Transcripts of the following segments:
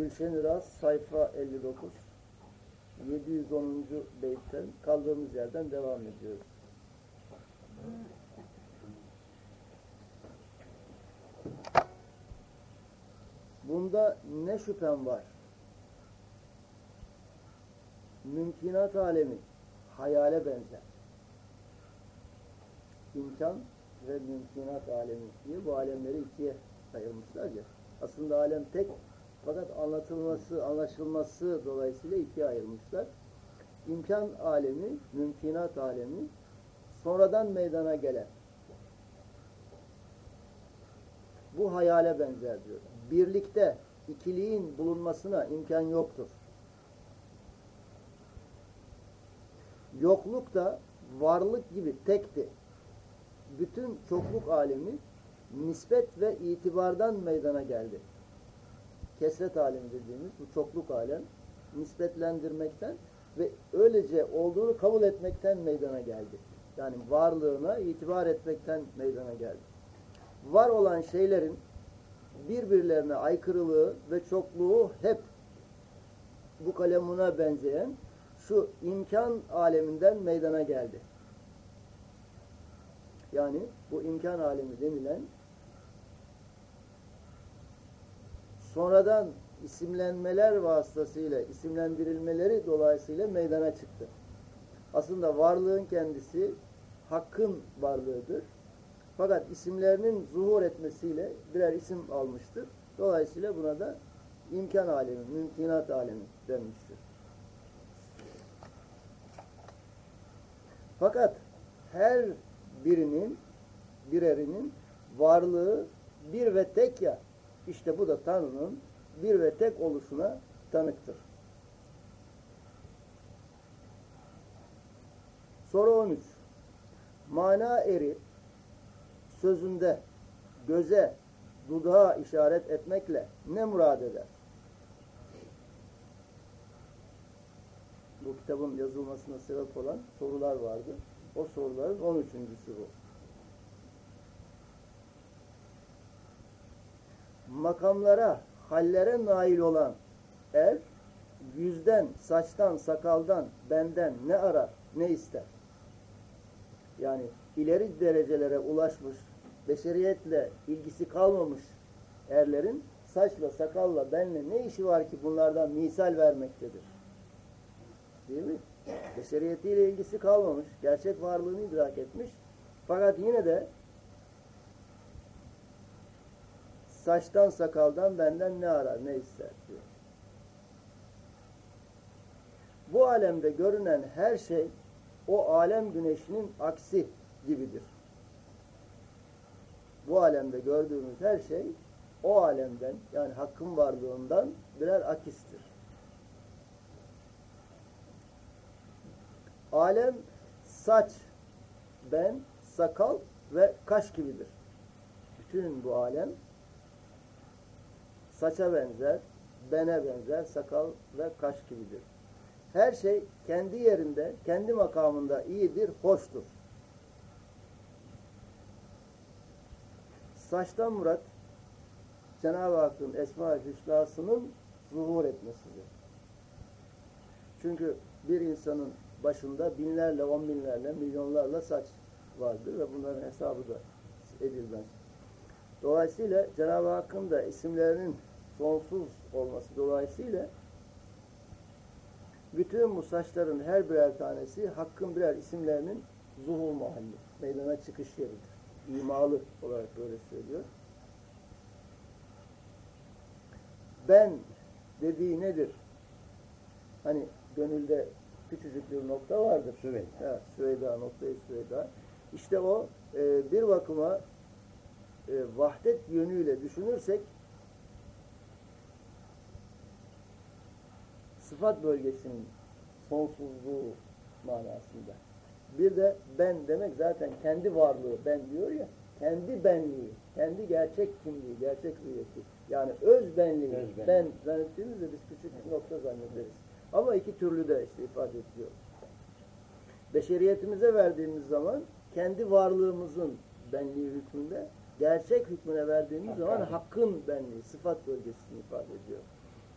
Gülşen Iraz sayfa 59 710. beytten kaldığımız yerden devam ediyoruz. Bunda ne şüphem var? Mümkinat alemi hayale benzer. İmkan ve mümkinat alemi diye bu alemleri ikiye ayırmışlar ya. Aslında alem tek fakat anlatılması, anlaşılması dolayısıyla ikiye ayırmışlar. İmkan alemi, mümkinat alemi sonradan meydana gelen. Bu hayale benzer diyor. Birlikte ikiliğin bulunmasına imkan yoktur. Yokluk da varlık gibi tekti. Bütün çokluk alemi nispet ve itibardan meydana geldi. Kesret alemi dediğimiz bu çokluk alem nispetlendirmekten ve öylece olduğunu kabul etmekten meydana geldi. Yani varlığına itibar etmekten meydana geldi. Var olan şeylerin birbirlerine aykırılığı ve çokluğu hep bu kalemuna benzeyen şu imkan aleminden meydana geldi. Yani bu imkan alemi denilen sonradan isimlenmeler vasıtasıyla, isimlendirilmeleri dolayısıyla meydana çıktı. Aslında varlığın kendisi hakkın varlığıdır. Fakat isimlerinin zuhur etmesiyle birer isim almıştır. Dolayısıyla buna da imkan alemi, mümkinat alemi denmiştir. Fakat her birinin, birerinin varlığı bir ve tek ya, işte bu da Tanrı'nın bir ve tek oluşuna tanıktır. Soru 13. Mana eri sözünde göze, dudağa işaret etmekle ne murad eder? Bu kitabın yazılmasına sebep olan sorular vardı. O soruların 13.sü bu. Makamlara, hallere nail olan er, yüzden, saçtan, sakaldan, benden ne arar, ne ister? Yani ileri derecelere ulaşmış, beşeriyetle ilgisi kalmamış erlerin saçla, sakalla, benle ne işi var ki bunlardan misal vermektedir? Değil mi? Beşeriyetiyle ilgisi kalmamış, gerçek varlığını idrak etmiş. Fakat yine de saçtan, sakaldan benden ne arar, ne ister diyor. Bu alemde görünen her şey o alem güneşinin aksi gibidir. Bu alemde gördüğümüz her şey o alemden yani hakkın varlığından birer akistir. Alem saç, ben, sakal ve kaş gibidir. Bütün bu alem saça benzer, bene benzer, sakal ve kaş gibidir. Her şey kendi yerinde, kendi makamında iyidir, hoştur. Saçtan murat Cenab-ı Hakk'ın Esma-ı Hüsna'sının zuhur etmesidir. Çünkü bir insanın başında binlerle, on binlerle, milyonlarla saç vardır ve bunların hesabı da edilmez. Dolayısıyla Cenab-ı Hakk'ın da isimlerinin sonsuz olması dolayısıyla bütün bu saçların her birer tanesi Hakk'ın birer isimlerinin zuhur mahalli, meydana çıkış yeridir. İmalı olarak böyle söylüyor. Ben dediği nedir? Hani gönülde küçücük bir nokta vardır. Süveyda. Evet, Süveyda, noktayı Süveyda. İşte o e, bir bakıma e, vahdet yönüyle düşünürsek sıfat bölgesinin sonsuzluğu manasında. Bir de ben demek zaten kendi varlığı ben diyor ya, kendi benliği, kendi gerçek kimliği, gerçek hüviyeti. Yani öz benliği, Öz benliği. ben zannettiğimizde biz küçük nokta zannederiz. Ama iki türlü de işte ifade ediyor. Beşeriyetimize verdiğimiz zaman kendi varlığımızın benliği hükmünde, gerçek hükmüne verdiğimiz zaman hakkın benliği, sıfat bölgesini ifade ediyor.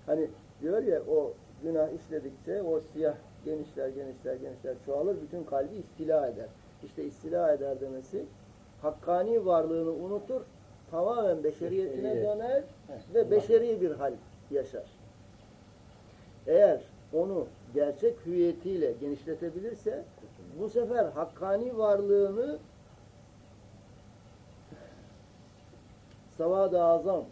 Hani diyor ya o günah işledikçe o siyah genişler genişler genişler çoğalır bütün kalbi istila eder. İşte istila eder demesi hakkani varlığını unutur tamamen beşeriyetine Beşeriyet. döner ve beşeri bir hal yaşar. Eğer onu gerçek hüviyetiyle genişletebilirse bu sefer hakkani varlığını savad-ı azam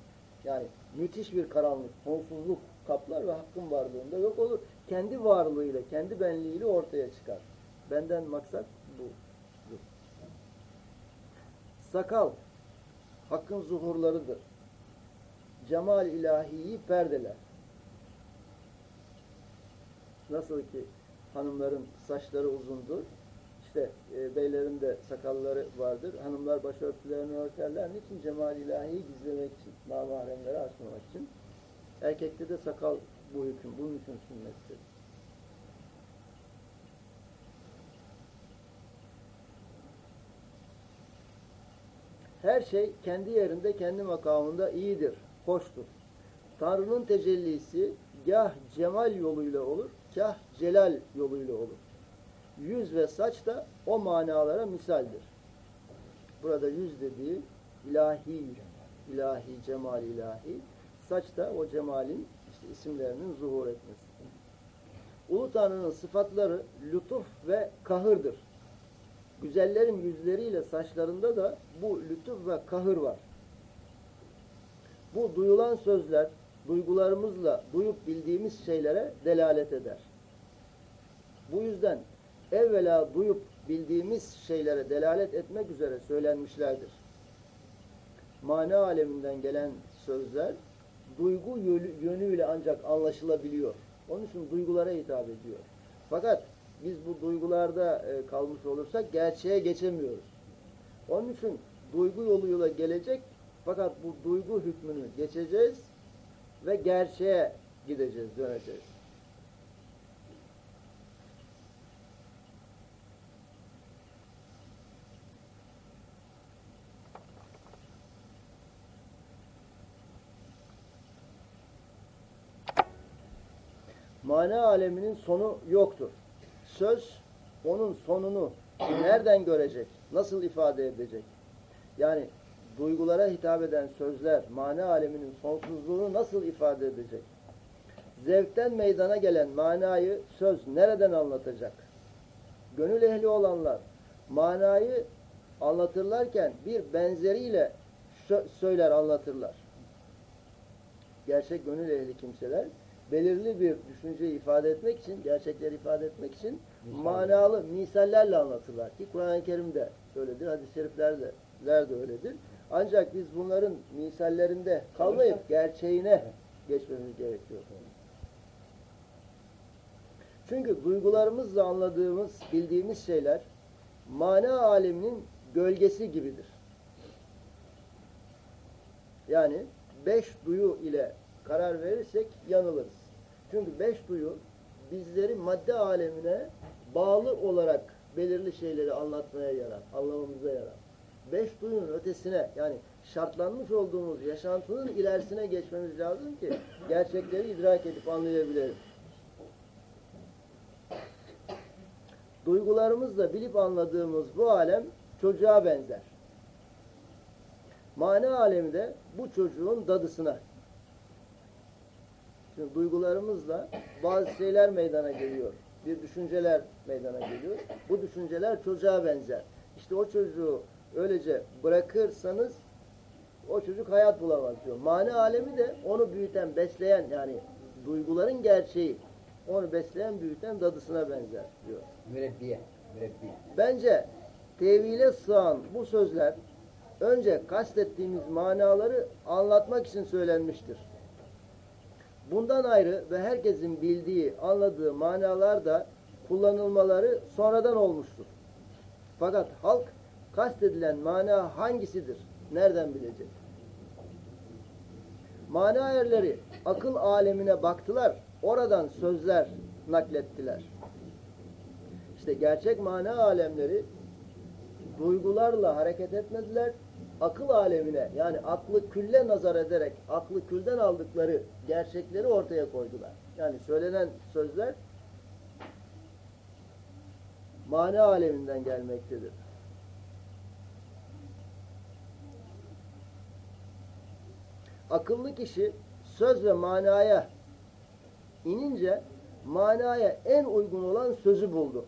yani müthiş bir karanlık, sonsuzluk kaplar ve hakkın varlığında yok olur. Kendi varlığıyla, kendi benliğiyle ortaya çıkar. Benden maksat bu. Sakal, hakkın zuhurlarıdır. Cemal ilahiyi perdeler. Nasıl ki hanımların saçları uzundur, işte e, beylerin de sakalları vardır. Hanımlar başörtülerini örterler. Niçin? Cemal ilahiyi gizlemek için, namahremleri açmamak için. Erkekte de sakal bu hüküm, bunun için sünnettir. Her şey kendi yerinde, kendi makamında iyidir, hoştur. Tanrı'nın tecellisi gah cemal yoluyla olur, gah celal yoluyla olur. Yüz ve saç da o manalara misaldir. Burada yüz dediği ilahi, ilahi, cemal ilahi. Saç da o cemalin işte isimlerinin zuhur etmesi. Ulu Tanrı'nın sıfatları lütuf ve kahırdır. Güzellerin yüzleriyle saçlarında da bu lütuf ve kahır var. Bu duyulan sözler duygularımızla duyup bildiğimiz şeylere delalet eder. Bu yüzden evvela duyup bildiğimiz şeylere delalet etmek üzere söylenmişlerdir. Mana aleminden gelen sözler duygu yönüyle ancak anlaşılabiliyor. Onun için duygulara hitap ediyor. Fakat biz bu duygularda e, kalmış olursak gerçeğe geçemiyoruz. Onun için duygu yoluyla gelecek fakat bu duygu hükmünü geçeceğiz ve gerçeğe gideceğiz, döneceğiz. Mana aleminin sonu yoktur. Söz onun sonunu nereden görecek? Nasıl ifade edecek? Yani duygulara hitap eden sözler mana aleminin sonsuzluğunu nasıl ifade edecek? Zevkten meydana gelen manayı söz nereden anlatacak? Gönül ehli olanlar manayı anlatırlarken bir benzeriyle söyler anlatırlar. Gerçek gönül ehli kimseler belirli bir düşünceyi ifade etmek için, gerçekleri ifade etmek için Misal. manalı misallerle anlatırlar ki Kur'an-ı Kerim'de öyledir, hadis-i şeriflerde de öyledir. Ancak biz bunların misallerinde kalmayıp gerçeğine geçmemiz gerekiyor. Çünkü duygularımızla anladığımız, bildiğimiz şeyler mana aleminin gölgesi gibidir. Yani beş duyu ile karar verirsek yanılırız. Çünkü beş duyu bizleri madde alemine bağlı olarak belirli şeyleri anlatmaya yarar, anlamamıza yarar. Beş duyunun ötesine yani şartlanmış olduğumuz yaşantının ilerisine geçmemiz lazım ki gerçekleri idrak edip anlayabilelim. Duygularımızla bilip anladığımız bu alem çocuğa benzer. Mana alemi de bu çocuğun dadısına Şimdi duygularımızla bazı şeyler meydana geliyor. Bir düşünceler meydana geliyor. Bu düşünceler çocuğa benzer. İşte o çocuğu öylece bırakırsanız o çocuk hayat bulamaz diyor. Mani alemi de onu büyüten, besleyen yani duyguların gerçeği onu besleyen, büyüten dadısına benzer diyor. Mürebbiye. Mürebbiye. Bence tevhile sığan bu sözler önce kastettiğimiz manaları anlatmak için söylenmiştir. Bundan ayrı ve herkesin bildiği, anladığı manalar da kullanılmaları sonradan olmuştur. Fakat halk kastedilen mana hangisidir? Nereden bilecek? Mana erleri akıl alemine baktılar, oradan sözler naklettiler. İşte gerçek mana alemleri duygularla hareket etmediler, akıl alemine yani aklı külle nazar ederek aklı külden aldıkları gerçekleri ortaya koydular. Yani söylenen sözler mana aleminden gelmektedir. Akıllı kişi söz ve manaya inince manaya en uygun olan sözü buldu.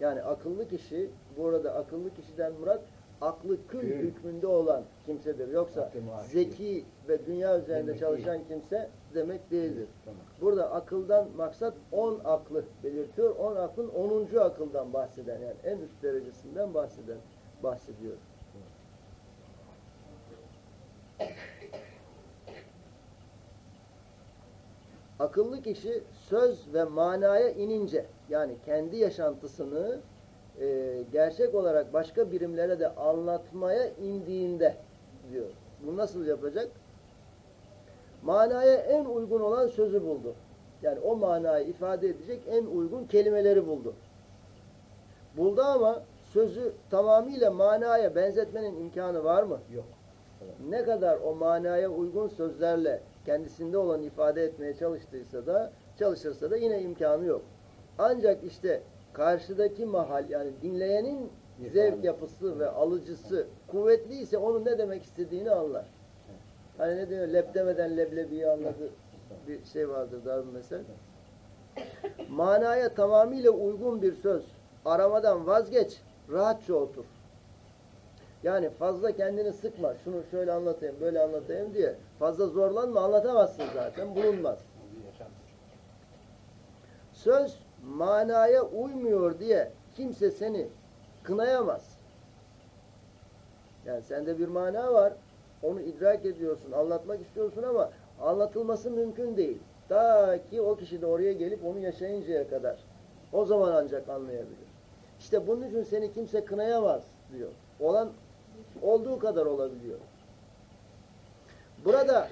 Yani akıllı kişi, burada akıllı kişiden murat aklı kül Kül. hükmünde olan kimsedir. Yoksa zeki ve dünya üzerinde Demek çalışan kimse demek değildir. Tamam. Burada akıldan maksat 10 aklı belirtiyor. 10 aklın 10. akıldan bahseden yani en üst derecesinden bahseden bahsediyor. Akıllı kişi söz ve manaya inince yani kendi yaşantısını e, gerçek olarak başka birimlere de anlatmaya indiğinde diyor. Bu nasıl yapacak? Manaya en uygun olan sözü buldu. Yani o manayı ifade edecek en uygun kelimeleri buldu. Buldu ama sözü tamamıyla manaya benzetmenin imkanı var mı? Yok. Ne kadar o manaya uygun sözlerle kendisinde olan ifade etmeye çalıştıysa da çalışırsa da yine imkanı yok. Ancak işte karşıdaki mahal yani dinleyenin zevk yapısı ve alıcısı kuvvetliyse onun ne demek istediğini anlar. Hani ne diyor leb demeden leblebiyi anladı bir şey vardır dar bir mesel. Manaya tamamıyla uygun bir söz aramadan vazgeç rahatça otur. Yani fazla kendini sıkma. Şunu şöyle anlatayım, böyle anlatayım diye. Fazla zorlanma, anlatamazsın zaten. Bulunmaz. Söz manaya uymuyor diye kimse seni kınayamaz. Yani sende bir mana var. Onu idrak ediyorsun, anlatmak istiyorsun ama anlatılması mümkün değil. Ta ki o kişi de oraya gelip onu yaşayıncaya kadar. O zaman ancak anlayabilir. İşte bunun için seni kimse kınayamaz diyor. Olan olduğu kadar olabiliyor. Burada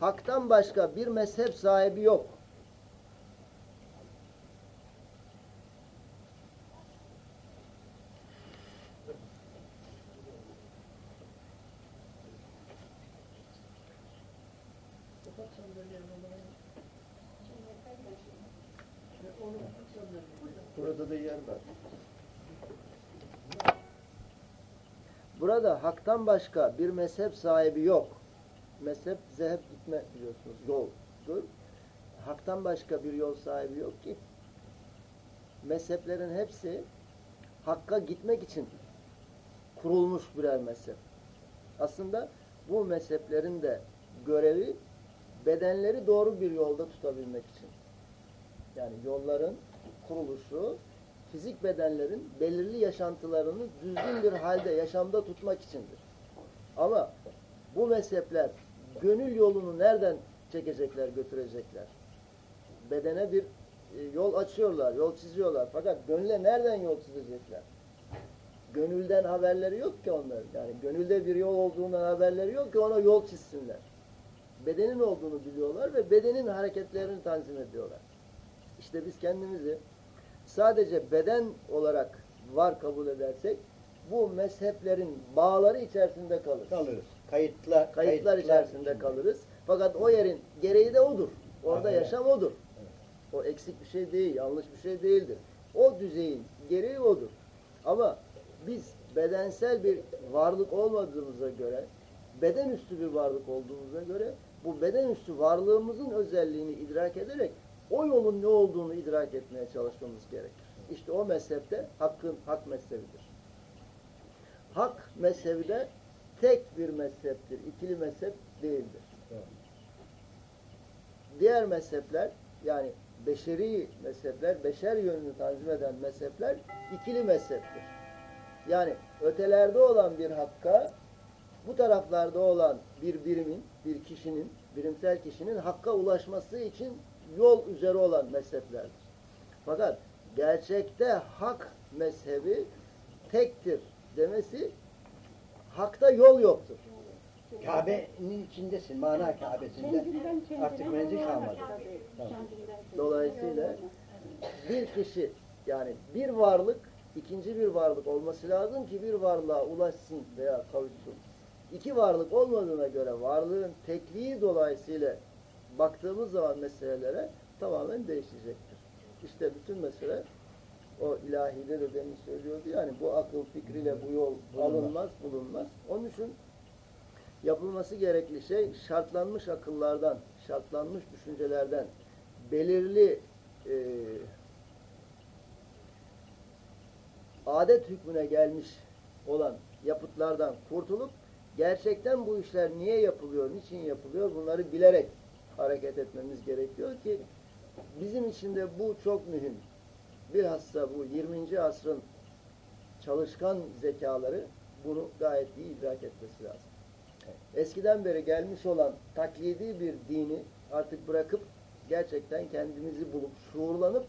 haktan başka bir mezhep sahibi yok. Burada haktan başka bir mezhep sahibi yok. Mezhep zehep gitme biliyorsunuz. Yoldur. Haktan başka bir yol sahibi yok ki. Mezheplerin hepsi hakka gitmek için kurulmuş birer mezhep. Aslında bu mezheplerin de görevi bedenleri doğru bir yolda tutabilmek için. Yani yolların kuruluşu fizik bedenlerin belirli yaşantılarını düzgün bir halde yaşamda tutmak içindir. Ama bu mezhepler gönül yolunu nereden çekecekler, götürecekler? Bedene bir e, yol açıyorlar, yol çiziyorlar. Fakat gönüle nereden yol çizecekler? Gönülden haberleri yok ki onların. Yani gönülde bir yol olduğundan haberleri yok ki ona yol çizsinler. Bedenin olduğunu biliyorlar ve bedenin hareketlerini tanzim ediyorlar. İşte biz kendimizi sadece beden olarak var kabul edersek bu mezheplerin bağları içerisinde kalırız. Kalırız. Kayıtla, Kayıtlar içerisinde kalırız. Fakat o yerin gereği de odur. Orada Evet. yaşam odur. O eksik bir şey değil, yanlış bir şey değildir. O düzeyin gereği odur. Ama biz bedensel bir varlık olmadığımıza göre, beden üstü bir varlık olduğumuza göre bu beden üstü varlığımızın özelliğini idrak ederek o yolun ne olduğunu idrak etmeye çalışmamız gerekir. İşte o mezhepte hakkın hak mezhebidir. Hak mezhebi de tek bir mezheptir. ikili mezhep değildir. Diğer mezhepler yani beşeri mezhepler, beşer yönünü tanzim eden mezhepler ikili mezheptir. Yani ötelerde olan bir hakka bu taraflarda olan bir birimin, bir kişinin, birimsel kişinin hakka ulaşması için yol üzere olan mezheplerdir. Fakat gerçekte hak mezhebi tektir demesi hakta yol yoktur. Kabe'nin içindesin. Mana Kabe'sinde. Artık menzil kalmadı. Tamam. Dolayısıyla bir kişi yani bir varlık ikinci bir varlık olması lazım ki bir varlığa ulaşsın veya kavuşsun. iki varlık olmadığına göre varlığın tekliği dolayısıyla baktığımız zaman meselelere tamamen değişecektir. İşte bütün mesele o ilahide de demin söylüyordu yani bu akıl fikriyle bu yol alınmaz, bulunmaz. Onun için yapılması gerekli şey şartlanmış akıllardan, şartlanmış düşüncelerden belirli e, adet hükmüne gelmiş olan yapıtlardan kurtulup gerçekten bu işler niye yapılıyor, niçin yapılıyor bunları bilerek hareket etmemiz gerekiyor ki bizim için de bu çok mühim. Bilhassa bu 20. asrın çalışkan zekaları bunu gayet iyi idrak etmesi lazım. Eskiden beri gelmiş olan taklidi bir dini artık bırakıp gerçekten kendimizi bulup şuurlanıp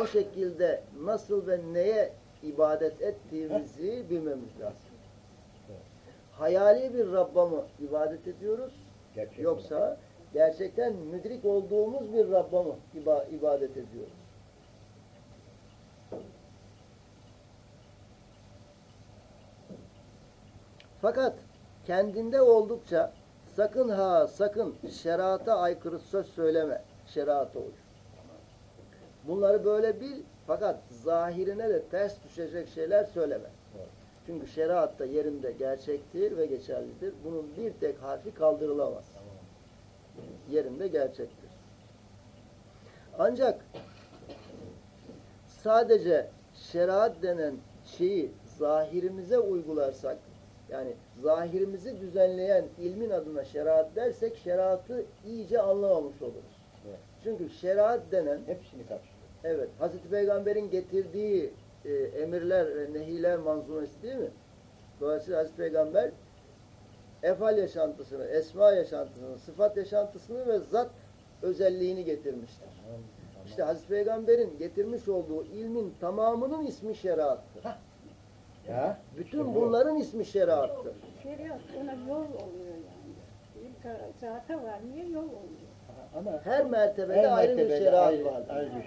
o şekilde nasıl ve neye ibadet ettiğimizi bilmemiz lazım. Hayali bir Rabb'a mı ibadet ediyoruz? Gerçek Yoksa gerçekten müdrik olduğumuz bir Rabb'a mı iba- ibadet ediyoruz? Fakat kendinde oldukça sakın ha sakın şerata aykırı söz söyleme. Şerata uy. Bunları böyle bil fakat zahirine de ters düşecek şeyler söyleme. Çünkü şeriatta yerinde gerçektir ve geçerlidir. Bunun bir tek harfi kaldırılamaz. Yerinde gerçektir. Ancak sadece şeriat denen şeyi zahirimize uygularsak yani zahirimizi düzenleyen ilmin adına şeriat dersek şeriatı iyice anlamamış oluruz. Evet. Çünkü şeriat denen Hepsini kapsıyor. Evet, Hazreti Peygamber'in getirdiği e, emirler ve nehiler manzumesi değil mi? Dolayısıyla Hazreti Peygamber efal yaşantısını, esma yaşantısını, sıfat yaşantısını ve zat özelliğini getirmiştir. Tamam, tamam. İşte Hazreti Peygamber'in getirmiş olduğu ilmin tamamının ismi şeriattır. ya, Bütün işte bu. bunların ismi şeriattır. Şeriat ona yol oluyor yani. Zaten var niye yol oluyor? Ama Her mertebede Her ayrı bir mertebede şeriat bir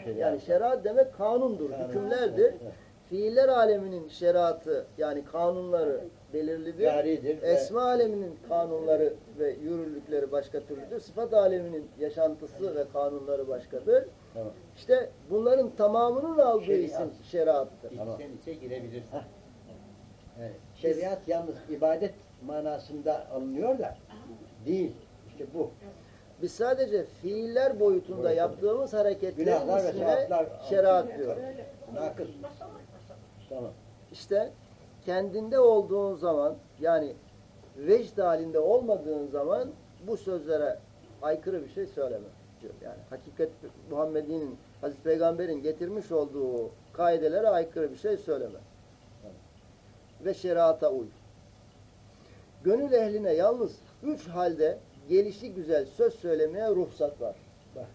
şeriat yani var. şeriat demek kanundur, Kanun. hükümlerdir. Evet. Fiiller aleminin şeriatı yani kanunları belirlidir. Caridir ve- Esma aleminin kanunları ve yürürlükleri başka türlüdür. Sıfat aleminin yaşantısı ve kanunları başkadır. Tamam. İşte bunların tamamının aldığı Şeriat. isim şeriattır. Tamam. İçten içe girebilirsin. Evet. Şeriat yalnız ibadet manasında alınıyor da değil. İşte bu. Biz sadece fiiller boyutunda Boyutunda. yaptığımız hareketlerin Günahlar ve ismine şeriat diyor. Nakıs. Tamam. İşte kendinde olduğun zaman yani vecd halinde olmadığın zaman bu sözlere aykırı bir şey söyleme diyor. Yani hakikat Muhammed'in Hazreti Peygamber'in getirmiş olduğu kaidelere aykırı bir şey söyleme. Ve şeriata uy. Gönül ehline yalnız üç halde gelişi güzel söz söylemeye ruhsat var. Bak.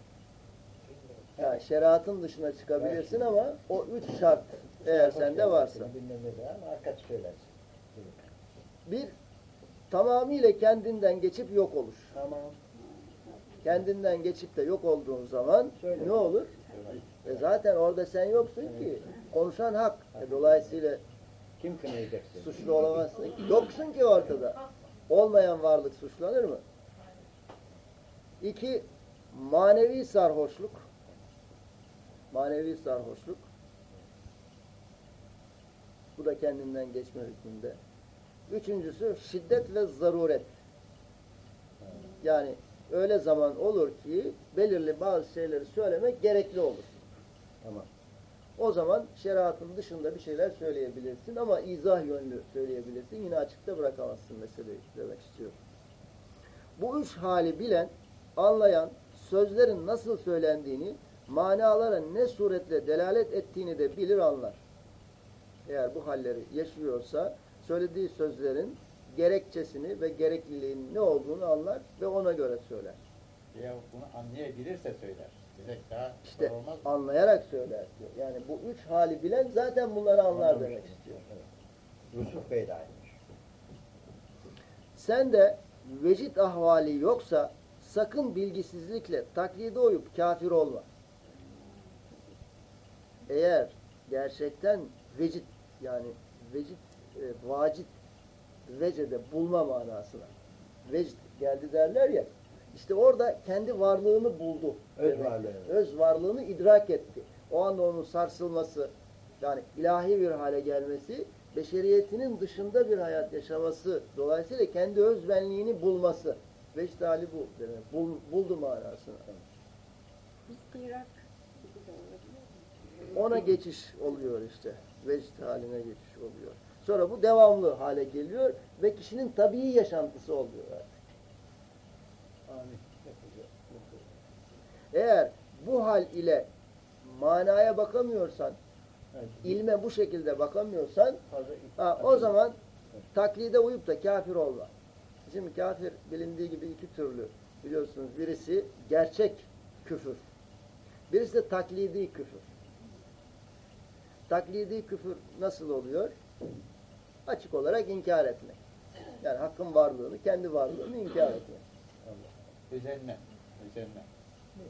Yani şeriatın dışına çıkabilirsin ama o üç şart eğer sende varsa. Bir, tamamıyla kendinden geçip yok olur. Tamam. Kendinden geçip de yok olduğun zaman Söyle. ne olur? E zaten orada sen yoksun ki. Konuşan hak. E dolayısıyla Kim kınayacak seni? suçlu olamazsın. Yoksun ki ortada. Olmayan varlık suçlanır mı? İki, manevi sarhoşluk. Manevi sarhoşluk. Bu da kendinden geçme hükmünde. Üçüncüsü şiddet ve zaruret. Yani öyle zaman olur ki belirli bazı şeyleri söylemek gerekli olur. Tamam. O zaman şeriatın dışında bir şeyler söyleyebilirsin ama izah yönlü söyleyebilirsin. Yine açıkta bırakamazsın meseleyi demek istiyorum. Bu üç hali bilen, anlayan, sözlerin nasıl söylendiğini, manalara ne suretle delalet ettiğini de bilir anlar. Eğer bu halleri yaşıyorsa söylediği sözlerin gerekçesini ve gerekliliğinin ne olduğunu anlar ve ona göre söyler. Ya bunu anlayabilirse söyler. Direkt daha İşte olmaz. anlayarak söyler diyor. Yani bu üç hali bilen zaten bunları anlar Anlamış. demek istiyor. Evet. Yusuf Bey de aynıymış. Sen de vecid ahvali yoksa sakın bilgisizlikle taklide uyup kafir olma. Eğer gerçekten vecid yani vecid e, vacid Vecede bulma manasına. Vecd geldi derler ya. İşte orada kendi varlığını buldu. Öz varlığını. Öz varlığını idrak etti. O anda onun sarsılması, yani ilahi bir hale gelmesi, beşeriyetinin dışında bir hayat yaşaması, dolayısıyla kendi öz benliğini bulması. Vecd hali bu demek. Bul, buldu manasını. İstirak gibi de olabilir. Ona geçiş oluyor işte. Vecd haline geçiş oluyor. Sonra bu devamlı hale geliyor ve kişinin tabii yaşantısı oluyor artık. Amin. Eğer bu hal ile manaya bakamıyorsan, ilme bu şekilde bakamıyorsan, ha, o zaman taklide uyup da kafir olma. Şimdi kafir bilindiği gibi iki türlü biliyorsunuz. Birisi gerçek küfür. Birisi de taklidi küfür. Taklidi küfür nasıl oluyor? Açık olarak inkar etmek. Yani hakkın varlığını, kendi varlığını inkar etmek. Üzerine. Üzerine.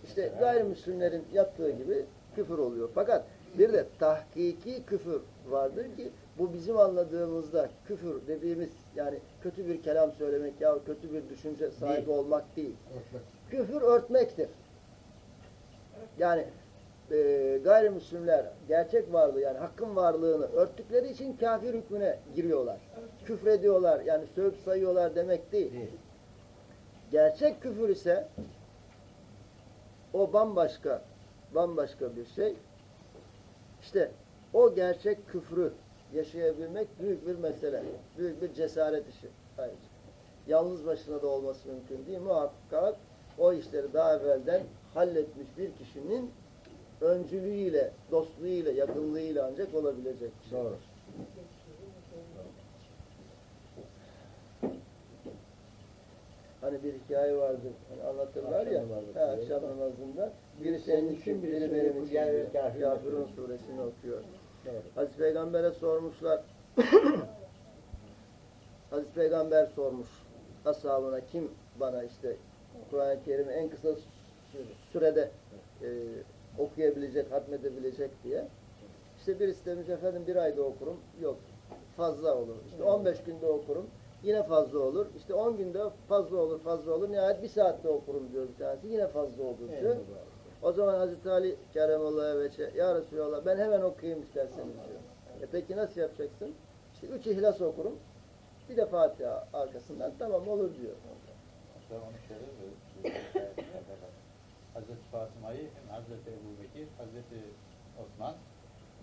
İşte gayrimüslimlerin yaptığı gibi küfür oluyor. Fakat bir de tahkiki küfür vardır ki bu bizim anladığımızda küfür dediğimiz yani kötü bir kelam söylemek ya kötü bir düşünce sahibi Değil. olmak değil. Örtmek. Küfür örtmektir. Yani e, gayrimüslimler gerçek varlığı yani hakkın varlığını örttükleri için kafir hükmüne giriyorlar. Küfrediyorlar yani sövüp sayıyorlar demek değil. Değil. Gerçek küfür ise o bambaşka bambaşka bir şey. İşte o gerçek küfrü yaşayabilmek büyük bir mesele. Büyük bir cesaret işi ayrıca. Yalnız başına da olması mümkün değil. Muhakkak o işleri daha evvelden halletmiş bir kişinin öncülüğüyle, dostluğuyla, yakınlığıyla ancak olabilecek bir şey. Doğru. Hani bir hikaye vardır. Hani anlatırlar ya. He, akşam namazında. Biri senin için, biri benim için. Kafirun suresini okuyor. Doğru. Hazreti Peygamber'e sormuşlar. Hazreti Peygamber sormuş ashabına kim bana işte Kur'an-ı Kerim'i en kısa sürede e, okuyabilecek, hatmedebilecek diye. İşte birisi demiş efendim bir ayda okurum. Yok fazla olur. İşte 15 günde okurum. Yine fazla olur. İşte 10 günde fazla olur, fazla olur. Nihayet bir saatte okurum diyor bir tanesi. Yine fazla olur diyor. Eyvallah. O zaman Hazreti Ali Keremullah'a ve şey, Ya Resulallah ben hemen okuyayım isterseniz diyor. E peki nasıl yapacaksın? İşte üç ihlas okurum. Bir de Fatiha arkasından tamam olur diyor. Hatta onu şöyle söylüyor. Hazreti Fatıma'yı hem Hazreti Ebu Bekir, Hazreti Osman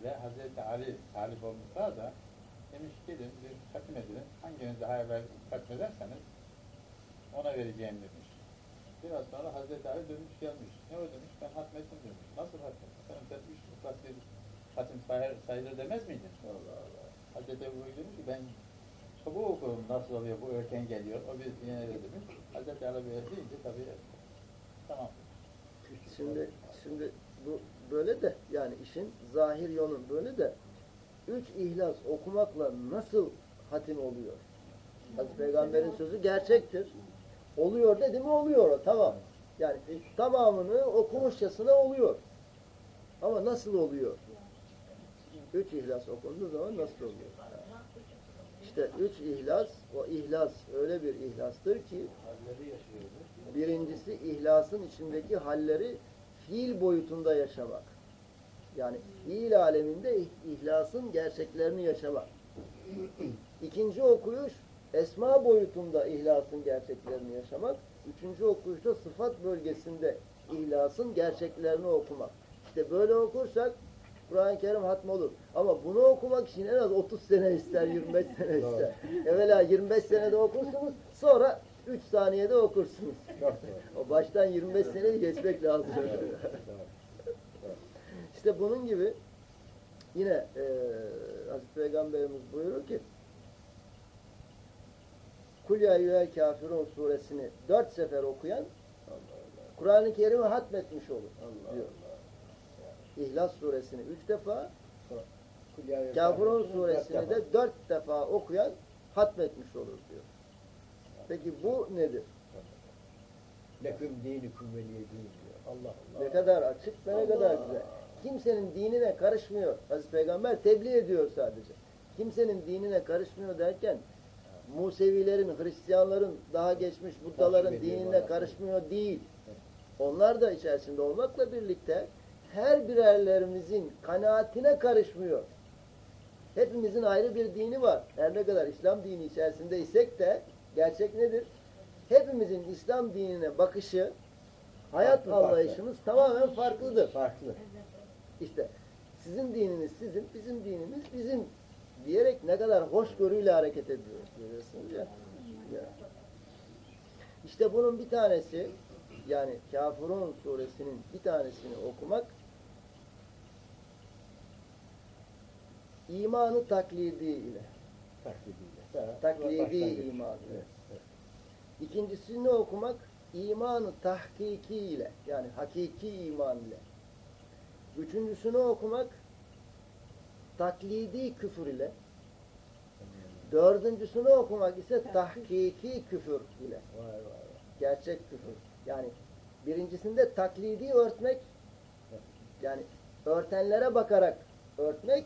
ve Hazreti Ali talip olmuşlar da demiş gidin bir hatim edin. Hanginiz daha evvel hatim ederseniz ona vereceğim demiş. Biraz sonra Hazreti Ali dönmüş gelmiş. Ne o demiş? Ben hatmettim demiş. Nasıl hatmettin? Sen, sen üç mutlak bir hatim sayılır, sayılır demez miydin? Allah Allah. Hazreti Ebu Bekir demiş ki ben çabuk okurum nasıl oluyor bu erken geliyor. O bir yine demiş. Hazreti Ali böyle deyince tabii tamam. Şimdi şimdi bu böyle de yani işin zahir yönü böyle de üç ihlas okumakla nasıl hatim oluyor? Hazreti Peygamber'in sözü gerçektir. Oluyor dedi mi oluyor tamam. Yani tamamını okumuşçasına oluyor. Ama nasıl oluyor? Üç ihlas okunduğu zaman nasıl oluyor? İşte üç ihlas, o ihlas öyle bir ihlastır ki. Birincisi ihlasın içindeki halleri fiil boyutunda yaşamak. Yani fiil aleminde ih- ihlasın gerçeklerini yaşamak. İkinci okuyuş esma boyutunda ihlasın gerçeklerini yaşamak. Üçüncü okuyuşta sıfat bölgesinde ihlasın gerçeklerini okumak. İşte böyle okursak Kur'an-ı Kerim hatm olur. Ama bunu okumak için en az 30 sene ister, 25 sene ister. Evvela 25 senede okursunuz, sonra 3 saniyede okursunuz. O baştan 25 seneyi geçmek lazım. İşte bunun gibi yine e, Hazreti Peygamberimiz buyurur ki Kul ya eyyühel kafirun suresini dört sefer okuyan Kur'an-ı Kerim'i hatmetmiş olur Allah diyor. Allah. İhlas suresini üç defa, Kafirun suresini de dört defa okuyan hatmetmiş olur diyor. Peki bu nedir? Leküm dinikum veliye din diyor. Allah Allah. Ne kadar açık ve ne kadar güzel. Kimsenin dinine karışmıyor. Hazreti Peygamber tebliğ ediyor sadece. Kimsenin dinine karışmıyor derken Musevilerin, Hristiyanların, daha geçmiş Buddaların dinine karışmıyor değil. Onlar da içerisinde olmakla birlikte her birerlerimizin kanaatine karışmıyor. Hepimizin ayrı bir dini var. Her ne kadar İslam dini içerisindeysek de gerçek nedir? Hepimizin İslam dinine bakışı, hayat Farklı, farklı. anlayışımız tamamen farklıdır. Farklı. İşte sizin dininiz sizin, bizim dinimiz bizim diyerek ne kadar hoşgörüyle hareket ediyoruz görüyorsunuz ya. ya. İşte bunun bir tanesi yani Kafirun suresinin bir tanesini okumak imanı taklidi ile Taklidi Başlangıç. iman. Evet, evet. İkincisini okumak imanı tahkiki ile yani hakiki iman ile. Üçüncüsünü okumak taklidi küfür ile. Dördüncüsünü okumak ise tahkiki küfür ile. Vay vay vay. Gerçek küfür. Yani birincisinde taklidi örtmek yani örtenlere bakarak örtmek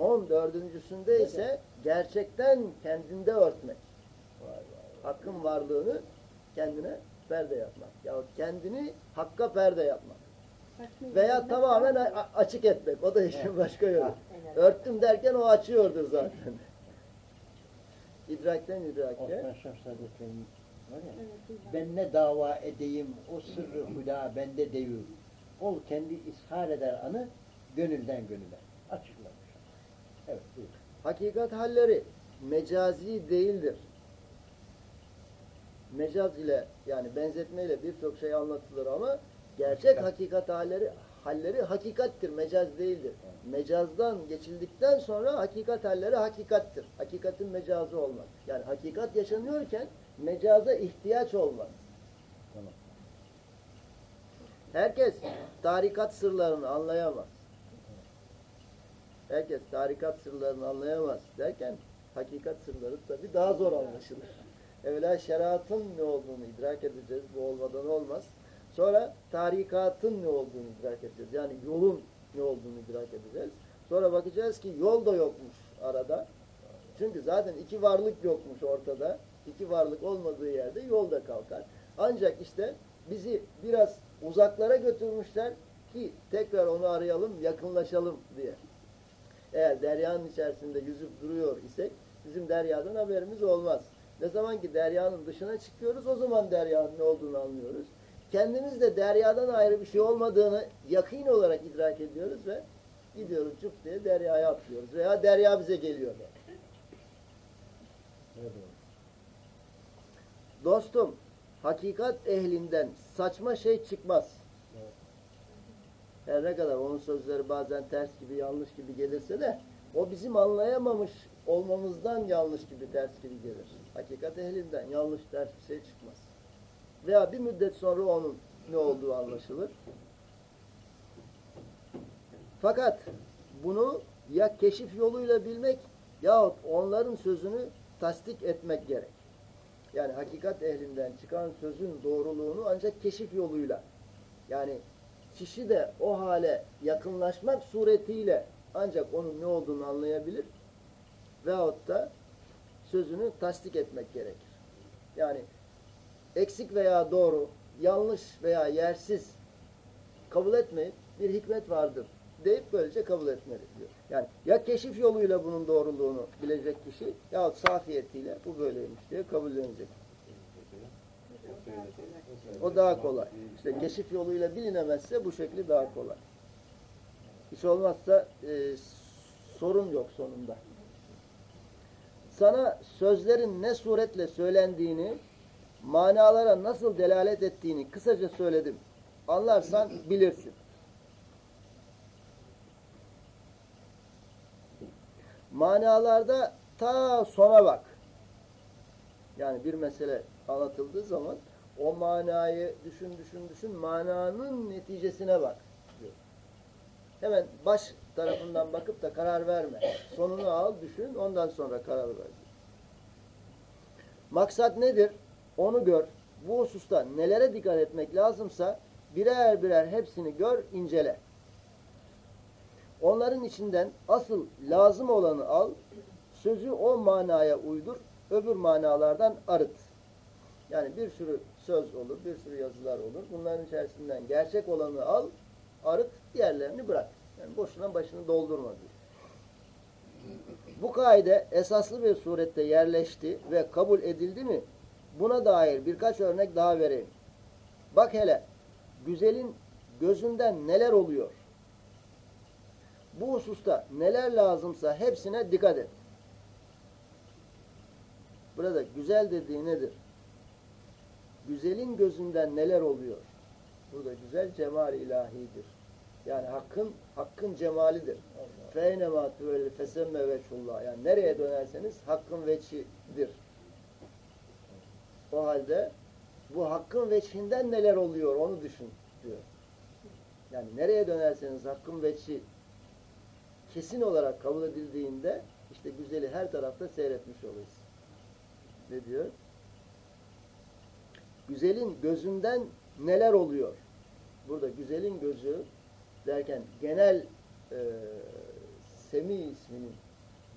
son dördüncüsünde ise gerçekten kendinde örtmek. Hakkın varlığını kendine perde yapmak. Yahut kendini hakka perde yapmak. Veya tamamen açık etmek. O da işin başka yolu. Örttüm derken o açıyordur zaten. İdrakten ya. Ben ne dava edeyim o sırrı huda bende devir. Ol kendi ishar eder anı gönülden gönüle. Evet. Hakikat halleri mecazi değildir. Mecaz ile yani benzetmeyle birçok şey anlatılır ama gerçek Hakikat. hakikat halleri halleri hakikattir, mecaz değildir. Mecazdan geçildikten sonra hakikat halleri hakikattir. Hakikatin mecazı olmaz. Yani hakikat yaşanıyorken mecaza ihtiyaç olmaz. Tamam. Herkes tarikat sırlarını anlayamaz. Herkes tarikat sırlarını anlayamaz derken hakikat sırları tabi daha zor anlaşılır. Evvela şeriatın ne olduğunu idrak edeceğiz. Bu olmadan olmaz. Sonra tarikatın ne olduğunu idrak edeceğiz. Yani yolun ne olduğunu idrak edeceğiz. Sonra bakacağız ki yol da yokmuş arada. Çünkü zaten iki varlık yokmuş ortada. İki varlık olmadığı yerde yol da kalkar. Ancak işte bizi biraz uzaklara götürmüşler ki tekrar onu arayalım, yakınlaşalım diye. Eğer deryanın içerisinde yüzüp duruyor isek bizim deryadan haberimiz olmaz. Ne zaman ki deryanın dışına çıkıyoruz o zaman deryanın ne olduğunu anlıyoruz. Kendimiz de deryadan ayrı bir şey olmadığını yakın olarak idrak ediyoruz ve gidiyoruz cüp diye deryaya atlıyoruz. Veya derya bize geliyor. Evet. Dostum, hakikat ehlinden saçma şey çıkmaz. Her ne kadar onun sözleri bazen ters gibi, yanlış gibi gelirse de o bizim anlayamamış olmamızdan yanlış gibi, ters gibi gelir. Hakikat ehlinden yanlış, ters bir şey çıkmaz. Veya bir müddet sonra onun ne olduğu anlaşılır. Fakat bunu ya keşif yoluyla bilmek yahut onların sözünü tasdik etmek gerek. Yani hakikat ehlinden çıkan sözün doğruluğunu ancak keşif yoluyla yani kişi de o hale yakınlaşmak suretiyle ancak onun ne olduğunu anlayabilir veyahut da sözünü tasdik etmek gerekir. Yani eksik veya doğru, yanlış veya yersiz kabul etmeyip bir hikmet vardır deyip böylece kabul etmeli diyor. Yani ya keşif yoluyla bunun doğruluğunu bilecek kişi yahut safiyetiyle bu böyleymiş diye kabullenecek. O daha kolay. İşte keşif yoluyla bilinemezse bu şekli daha kolay. Hiç olmazsa e, sorun yok sonunda. Sana sözlerin ne suretle söylendiğini, manalara nasıl delalet ettiğini kısaca söyledim. Anlarsan bilirsin. Manalarda ta sona bak. Yani bir mesele anlatıldığı zaman o manayı düşün düşün düşün mananın neticesine bak diyor. Hemen baş tarafından bakıp da karar verme. Sonunu al düşün ondan sonra karar ver. Maksat nedir? Onu gör. Bu hususta nelere dikkat etmek lazımsa birer birer hepsini gör, incele. Onların içinden asıl lazım olanı al, sözü o manaya uydur, öbür manalardan arıt. Yani bir sürü söz olur, bir sürü yazılar olur. Bunların içerisinden gerçek olanı al, arıt, diğerlerini bırak. Yani boşuna başını doldurma diyor. Bu kaide esaslı bir surette yerleşti ve kabul edildi mi? Buna dair birkaç örnek daha vereyim. Bak hele, güzelin gözünden neler oluyor? Bu hususta neler lazımsa hepsine dikkat et. Burada güzel dediği nedir? Güzelin gözünden neler oluyor? Burada güzel cemal ilahidir. Yani hakkın hakkın cemalidir. Feynema tüvelli fesemme veçhullah. Yani nereye dönerseniz hakkın veçhidir. O halde bu hakkın veçhinden neler oluyor onu düşün diyor. Yani nereye dönerseniz hakkın veçhi kesin olarak kabul edildiğinde işte güzeli her tarafta seyretmiş oluruz. Ne diyor? Güzelin gözünden neler oluyor? Burada güzelin gözü derken genel e, Semi isminin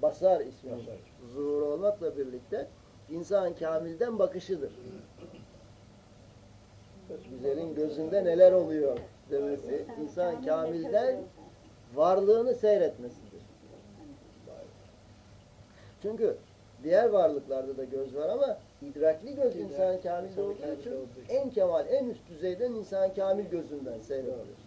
Basar isminin Basar. zuhuru olmakla birlikte insan kamilden bakışıdır. Güzelin gözünde neler oluyor demesi insan kamilden varlığını seyretmesidir. Çünkü diğer varlıklarda da göz var ama idrakli göz insan kamilde olduğu için en kemal, en üst düzeyden insan kamil gözünden seyredilir.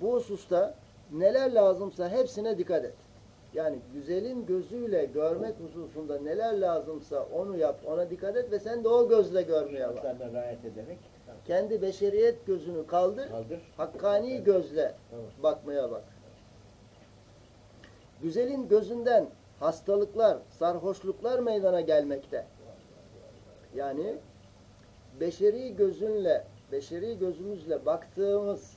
Bu hususta neler lazımsa hepsine dikkat et. Yani güzelin gözüyle görmek hususunda neler lazımsa onu yap, ona dikkat et ve sen de o gözle görmeye bak. Şartlarına riayet ederek Kendi beşeriyet gözünü kaldır, kaldır. hakkani gözle Tamam. bakmaya bak. Güzelin gözünden hastalıklar, sarhoşluklar meydana gelmekte. Yani beşeri gözünle, beşeri gözümüzle baktığımız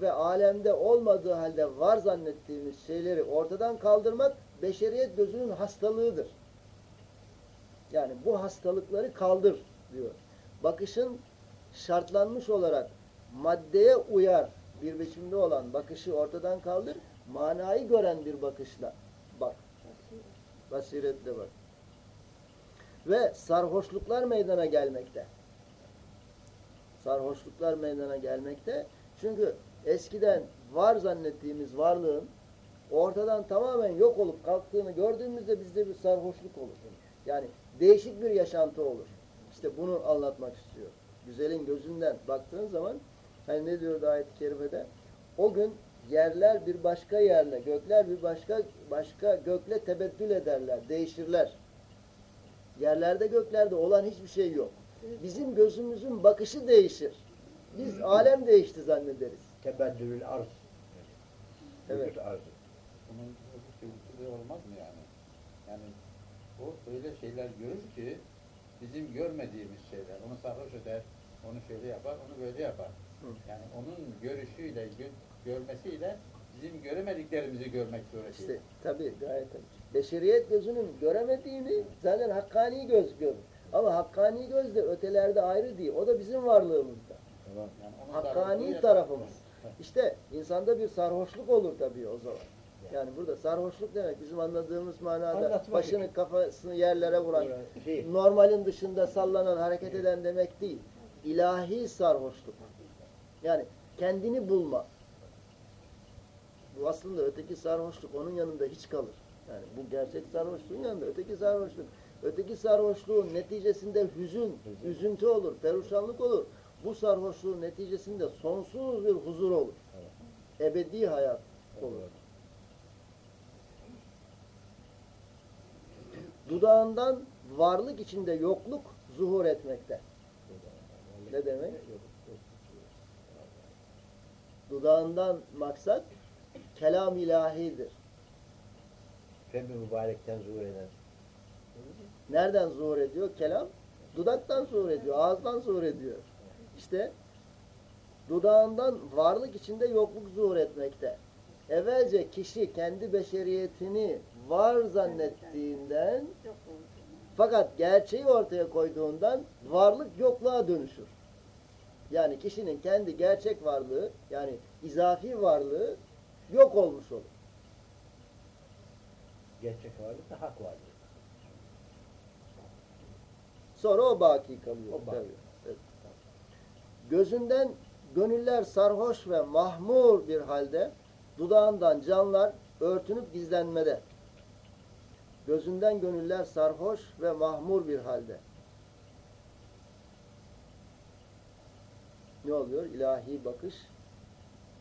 ve alemde olmadığı halde var zannettiğimiz şeyleri ortadan kaldırmak beşeriyet gözünün hastalığıdır. Yani bu hastalıkları kaldır diyor. Bakışın şartlanmış olarak maddeye uyar bir biçimde olan bakışı ortadan kaldır, manayı gören bir bakışla bak. Basiretle bak. Ve sarhoşluklar meydana gelmekte. Sarhoşluklar meydana gelmekte. Çünkü eskiden var zannettiğimiz varlığın ortadan tamamen yok olup kalktığını gördüğümüzde bizde bir sarhoşluk olur. Yani değişik bir yaşantı olur. İşte bunu anlatmak istiyor. Güzelin gözünden baktığın zaman hani ne diyor ayet-i kerimede? O gün yerler bir başka yerle, gökler bir başka başka gökle tebeddül ederler, değişirler. Yerlerde göklerde olan hiçbir şey yok. Bizim bakışı değişir. Biz alem değişti zannederiz. Tebeddülül arz. Evet. Arzı. Bunun öbür türlüsü de olmaz mı yani? Yani o öyle şeyler görür ki bizim görmediğimiz şeyler. Onu sarhoş eder, onu şöyle yapar, onu böyle yapar. Yani onun görüşüyle, gö- görmesiyle bizim göremediklerimizi görmek suretiyle. İşte tabii gayet. Beşeriyet gözünün göremediğini zaten hakkani göz görür. Ama hakkani göz de ötelerde ayrı değil. O da bizim varlığımızda. Tamam. Yani Hakkani tarafımız. İşte insanda bir sarhoşluk olur tabii o zaman. Yani burada sarhoşluk demek bizim anladığımız manada Anlatmak başını için. kafasını yerlere vuran, Şey, normalin dışında sallanan, hareket eden demek değil. İlahi sarhoşluk. Yani kendini bulma. Bu aslında öteki sarhoşluk onun yanında hiç kalır. Yani bu gerçek sarhoşluğun yanında öteki sarhoşluk. Öteki sarhoşluğun neticesinde hüzün, üzüntü olur, peruşanlık olur. Bu sarhoşluğun neticesinde sonsuz bir huzur olur. Ebedi hayat olur. Dudağından varlık içinde yokluk zuhur etmekte. Ne demek? Dudağından maksat kelam ilahidir. Fem-i mübarekten zuhur eden. Nereden zuhur ediyor? Kelam dudaktan zuhur ediyor, ağızdan zuhur ediyor. İşte dudağından varlık içinde yokluk zuhur etmekte. Evvelce kişi kendi beşeriyetini var zannettiğinden fakat gerçeği ortaya koyduğundan varlık yokluğa dönüşür. Yani kişinin kendi gerçek varlığı yani izafi varlığı yok olmuş olur. Gerçek varlık da hak varlık. Sonra o baki kalıyor. O baki. Tabii. Evet. Gözünden gönüller sarhoş ve mahmur bir halde dudağından canlar örtünüp gizlenmede. Gözünden gönüller sarhoş ve mahmur bir halde. Ne oluyor? İlahi bakış,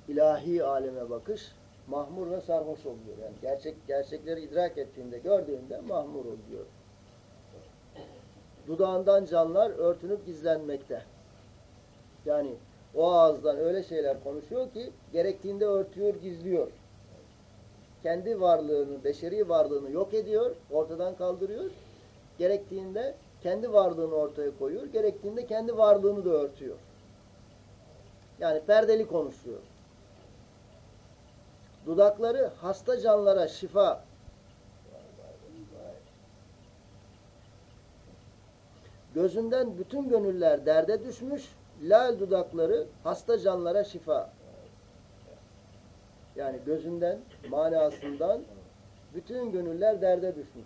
ilahi aleme bakış mahmur ve sarhoş oluyor. Yani gerçek gerçekleri idrak ettiğinde, gördüğünde mahmur oluyor. Dudağından canlar örtünüp gizlenmekte. Yani o ağızdan öyle şeyler konuşuyor ki gerektiğinde örtüyor, gizliyor. Kendi varlığını, beşeri varlığını yok ediyor, ortadan kaldırıyor. Gerektiğinde kendi varlığını ortaya koyuyor, gerektiğinde kendi varlığını da örtüyor. Yani perdeli konuşuyor. Dudakları hasta canlara şifa. Gözünden bütün gönüller derde düşmüş, lal dudakları hasta canlara şifa. Yani gözünden, manasından bütün gönüller derde düşmüş.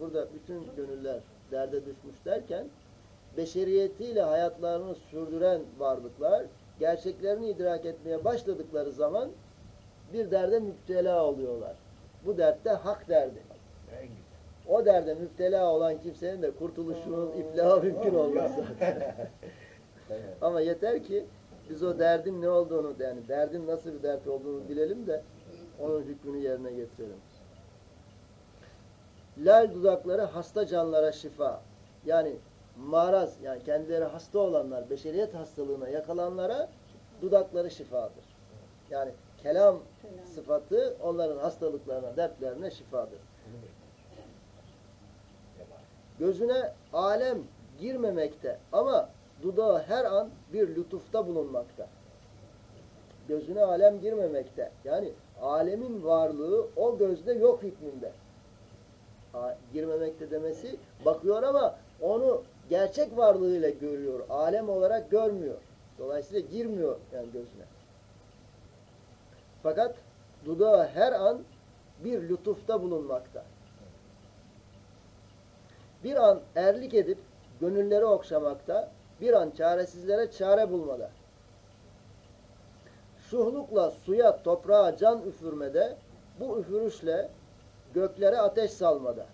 Burada bütün gönüller derde düşmüş derken, beşeriyetiyle hayatlarını sürdüren varlıklar, gerçeklerini idrak etmeye başladıkları zaman bir derde müptela oluyorlar. Bu dertte hak derdi. O derde müptela olan kimsenin de kurtuluşunun iflahı mümkün olmaz zaten. Ama yeter ki biz o derdin ne olduğunu yani derdin nasıl bir dert olduğunu bilelim de onun hükmünü yerine getirelim. Lal dudakları hasta canlara şifa. Yani maraz yani kendileri hasta olanlar, beşeriyet hastalığına yakalanlara dudakları şifadır. Yani kelam Kelam. sıfatı onların hastalıklarına, dertlerine şifadır. Gözüne alem girmemekte ama dudağı her an bir lütufta bulunmakta. Gözüne alem girmemekte. Yani alemin varlığı o gözde yok hükmünde. Girmemekte demesi bakıyor ama onu gerçek varlığıyla görüyor. Alem olarak görmüyor. Dolayısıyla girmiyor yani gözüne. Fakat dudağı her an bir lütufta bulunmakta. Bir an erlik edip gönülleri okşamakta, bir an çaresizlere çare bulmada. Şuhlukla suya, toprağa can üfürmede, bu üfürüşle göklere ateş salmada.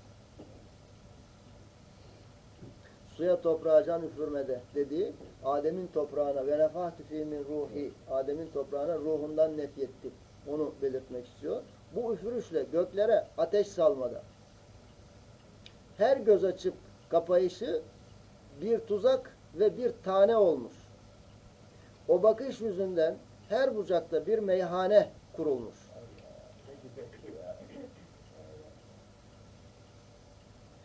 Suya, toprağa can üfürmede dediği, Adem'in toprağına ve nefahtü min ruhi, Adem'in toprağına ruhundan nefyetti. Onu belirtmek istiyor. Bu üfürüşle göklere ateş salmada. Her göz açıp kapayışı bir tuzak ve bir tane olmuş. O bakış yüzünden her bucakta bir meyhane kurulmuş.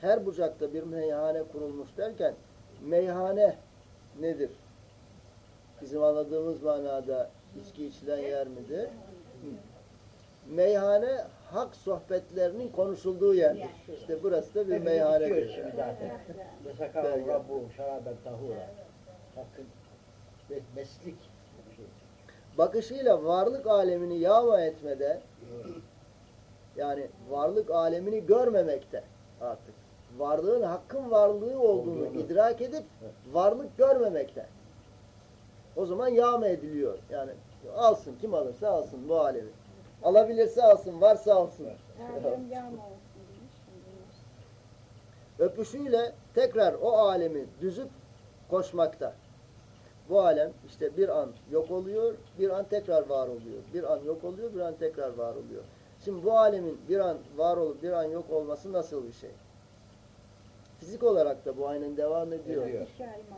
Her bucakta bir meyhane kurulmuş derken meyhane nedir? Bizim anladığımız manada içki içilen yer midir? Meyhane hak sohbetlerinin konuşulduğu yerdir. İşte burası da bir Hepimiz meyhane. içiyoruz şimdi zaten. Rabbu şaraben tahura. Hakkın meslik şey. bakışıyla varlık alemini yağma etmede yani varlık alemini görmemekte artık. Varlığın hakkın varlığı olduğunu Olduğunu. idrak edip varlık görmemekte. O zaman yağma ediliyor. Yani alsın kim alırsa alsın bu alemi. Alabilirse alsın, varsa alsın. Öpüşüyle tekrar o alemi düzüp koşmakta. Bu alem işte bir an yok oluyor, bir an tekrar var oluyor. Bir an yok oluyor, bir an tekrar var oluyor. Şimdi bu alemin bir an var olup bir an yok olması nasıl bir şey? Fizik olarak da bu aynen devam ediyor.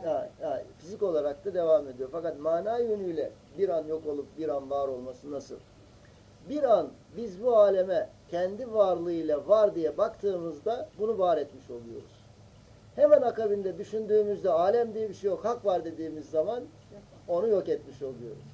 Ya, ya, fizik olarak da devam ediyor. Fakat mana yönüyle bir an yok olup bir an var olması nasıl? Bir an biz bu aleme kendi varlığıyla var diye baktığımızda bunu var etmiş oluyoruz. Hemen akabinde düşündüğümüzde alem diye bir şey yok, hak var dediğimiz zaman onu yok etmiş oluyoruz.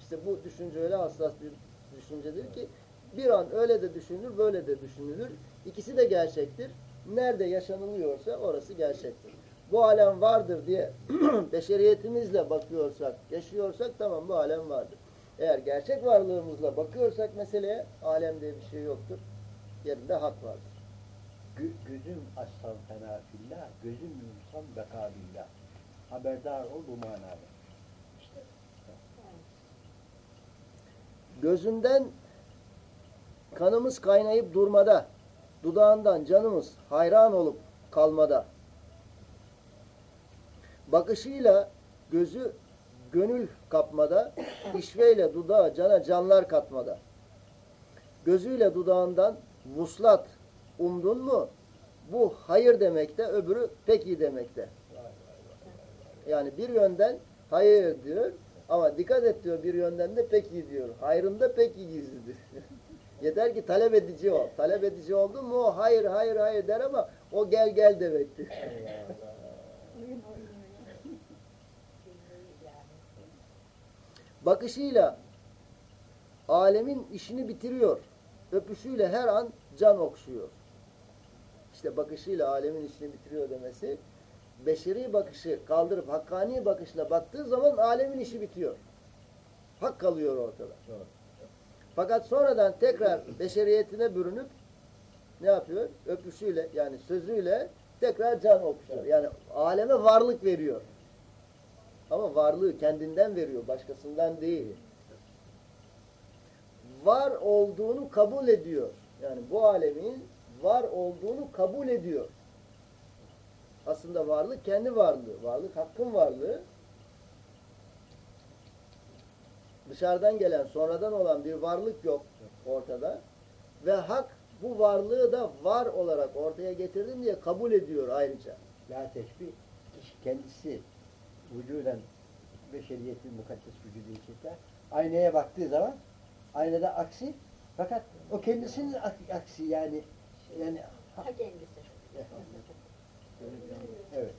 İşte bu düşünce öyle hassas bir düşüncedir ki bir an öyle de düşünülür, böyle de düşünülür. İkisi de gerçektir. Nerede yaşanılıyorsa orası gerçektir. bu alem vardır diye beşeriyetimizle bakıyorsak, yaşıyorsak tamam bu alem vardır. Eğer gerçek varlığımızla bakıyorsak meseleye alem diye bir şey yoktur. Yerinde hak vardır. Gö- gözüm aslan fena fillah, gözüm yumsam bekabillah. Haberdar ol bu manada. Gözünden kanımız kaynayıp durmada, dudağından canımız hayran olup kalmada. Bakışıyla gözü gönül kapmada, işveyle dudağı cana canlar katmada. Gözüyle dudağından vuslat umdun mu? Bu hayır demekte, öbürü peki demekte. Yani bir yönden hayır diyor ama dikkat et diyor bir yönden de peki diyor. Hayrında peki gizlidir. Yeter ki talep edici ol. Talep edici oldun mu o hayır hayır hayır der ama o gel gel demektir. Bakışıyla alemin işini bitiriyor. Öpüşüyle her an can okşuyor. İşte bakışıyla alemin işini bitiriyor demesi beşeri bakışı kaldırıp hakkani bakışla baktığı zaman alemin işi bitiyor. Hak kalıyor ortada. Fakat sonradan tekrar beşeriyetine bürünüp ne yapıyor? Öpüşüyle yani sözüyle tekrar can okşuyor. Yani aleme varlık veriyor. Ama varlığı kendinden veriyor, başkasından değil. Var olduğunu kabul ediyor. Yani bu alemin var olduğunu kabul ediyor. Aslında varlık kendi varlığı. Varlık hakkın varlığı. Dışarıdan gelen, sonradan olan bir varlık yok ortada. Ve hak bu varlığı da var olarak ortaya getirdim diye kabul ediyor ayrıca. La teşbih, kendisi vücuden beşeriyetin mukaddes vücudu içinde aynaya baktığı zaman aynada aksi fakat o kendisinin ak- aksi yani yani kendisi. evet.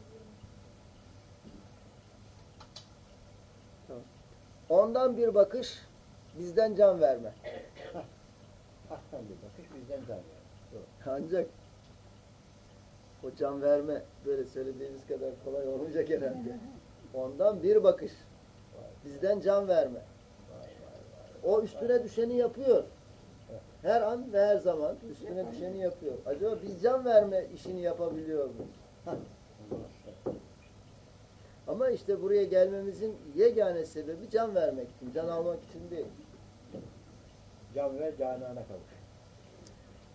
Ondan bir bakış bizden can verme. Haktan bir bakış bizden can. Doğru. Ancak o can verme böyle söylediğimiz kadar kolay olmayacak herhalde. Ondan bir bakış. Bizden can verme. O üstüne düşeni yapıyor. Her an ve her zaman üstüne düşeni yapıyor. Acaba biz can verme işini yapabiliyor muyuz? Ama işte buraya gelmemizin yegane sebebi can vermek için, can almak için değil. Can ver canana kavuş.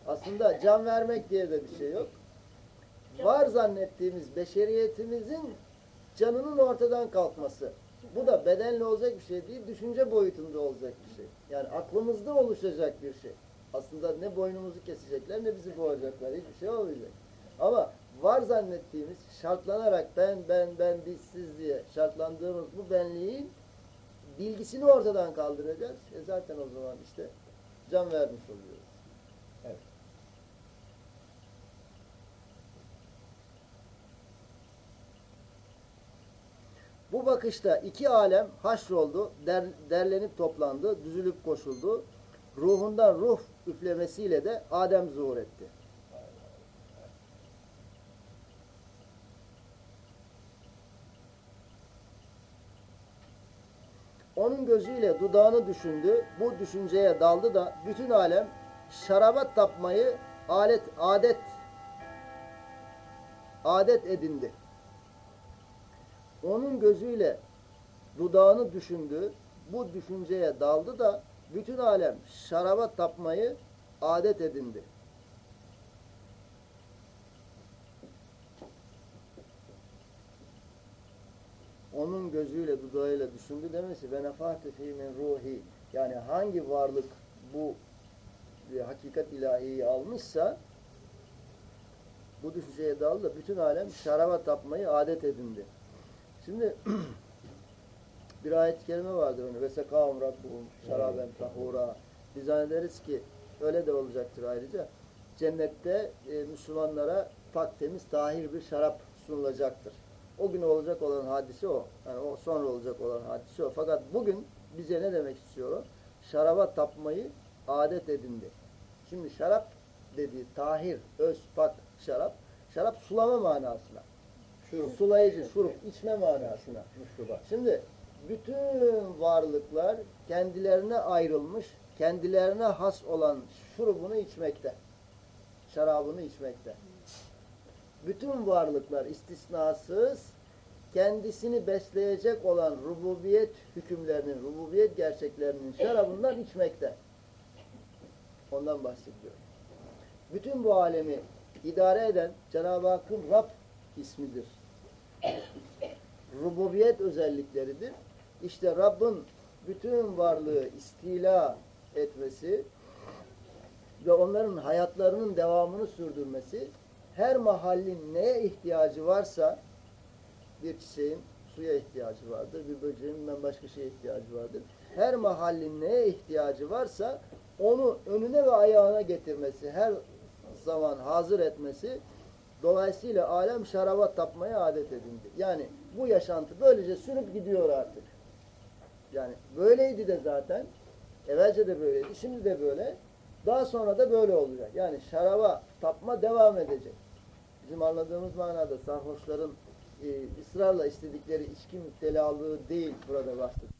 Aslında can vermek diye de bir şey yok. Var zannettiğimiz beşeriyetimizin canının ortadan kalkması. Bu da bedenle olacak bir şey değil, düşünce boyutunda olacak bir şey. Yani aklımızda oluşacak bir şey. Aslında ne boynumuzu kesecekler ne bizi boğacaklar. Hiçbir şey olmayacak. Ama var zannettiğimiz, şartlanarak ben, ben, ben, biz, siz diye şartlandığımız bu benliğin bilgisini ortadan kaldıracağız. E zaten o zaman işte can vermiş oluyoruz. Bu bakışta iki alem haşroldu, der, derlenip toplandı, düzülüp koşuldu. Ruhundan ruh üflemesiyle de Adem zuhur etti. Onun gözüyle dudağını düşündü, bu düşünceye daldı da bütün alem şaraba tapmayı alet adet adet edindi. Onun gözüyle dudağını düşündü, bu düşünceye daldı da bütün alem şaraba tapmayı adet edindi. Onun gözüyle dudağıyla düşündü demesi ve nefahtu fî ruhi yani hangi varlık bu e, hakikat ilahiyi almışsa bu düşünceye daldı da bütün alem şaraba tapmayı adet edindi. Şimdi bir ayet-i kerime vardır onu. Ve sekâhum rabbuhum şaraben tahura. Biz zannederiz ki öyle de olacaktır ayrıca. Cennette e, Müslümanlara pak temiz tahir bir şarap sunulacaktır. O gün olacak olan hadise o. Yani o sonra olacak olan hadise o. Fakat bugün bize ne demek istiyor? Şaraba tapmayı adet edindi. Şimdi şarap dediği tahir, öz, pak şarap. Şarap sulama manasına. Şurup. Sulayıcı, şurup, içme manasına. Müşrubat. Şimdi bütün varlıklar kendilerine ayrılmış, kendilerine has olan şurubunu içmekte. Şarabını içmekte. Bütün varlıklar istisnasız kendisini besleyecek olan rububiyet hükümlerinin, rububiyet gerçeklerinin şarabından içmekte. Ondan bahsediyor. Bütün bu alemi idare eden Cenab-ı Hakk'ın Rab ismidir. Rububiyet özellikleridir. İşte Rabbin bütün varlığı istila etmesi ve onların hayatlarının devamını sürdürmesi her mahallin neye ihtiyacı varsa bir çiçeğin suya ihtiyacı vardır, bir böceğin bilmem başka şeye ihtiyacı vardır. Her mahallin neye ihtiyacı varsa onu önüne ve ayağına getirmesi, her zaman hazır etmesi dolayısıyla alem şaraba tapmaya adet edindi. Yani bu yaşantı böylece sürüp gidiyor artık. Yani böyleydi de zaten. Evvelce de böyleydi. Şimdi de böyle. Daha sonra da böyle olacak. Yani şaraba tapma devam edecek. Bizim anladığımız manada sarhoşların e, ısrarla istedikleri içki müptelalığı değil burada bahsediyor.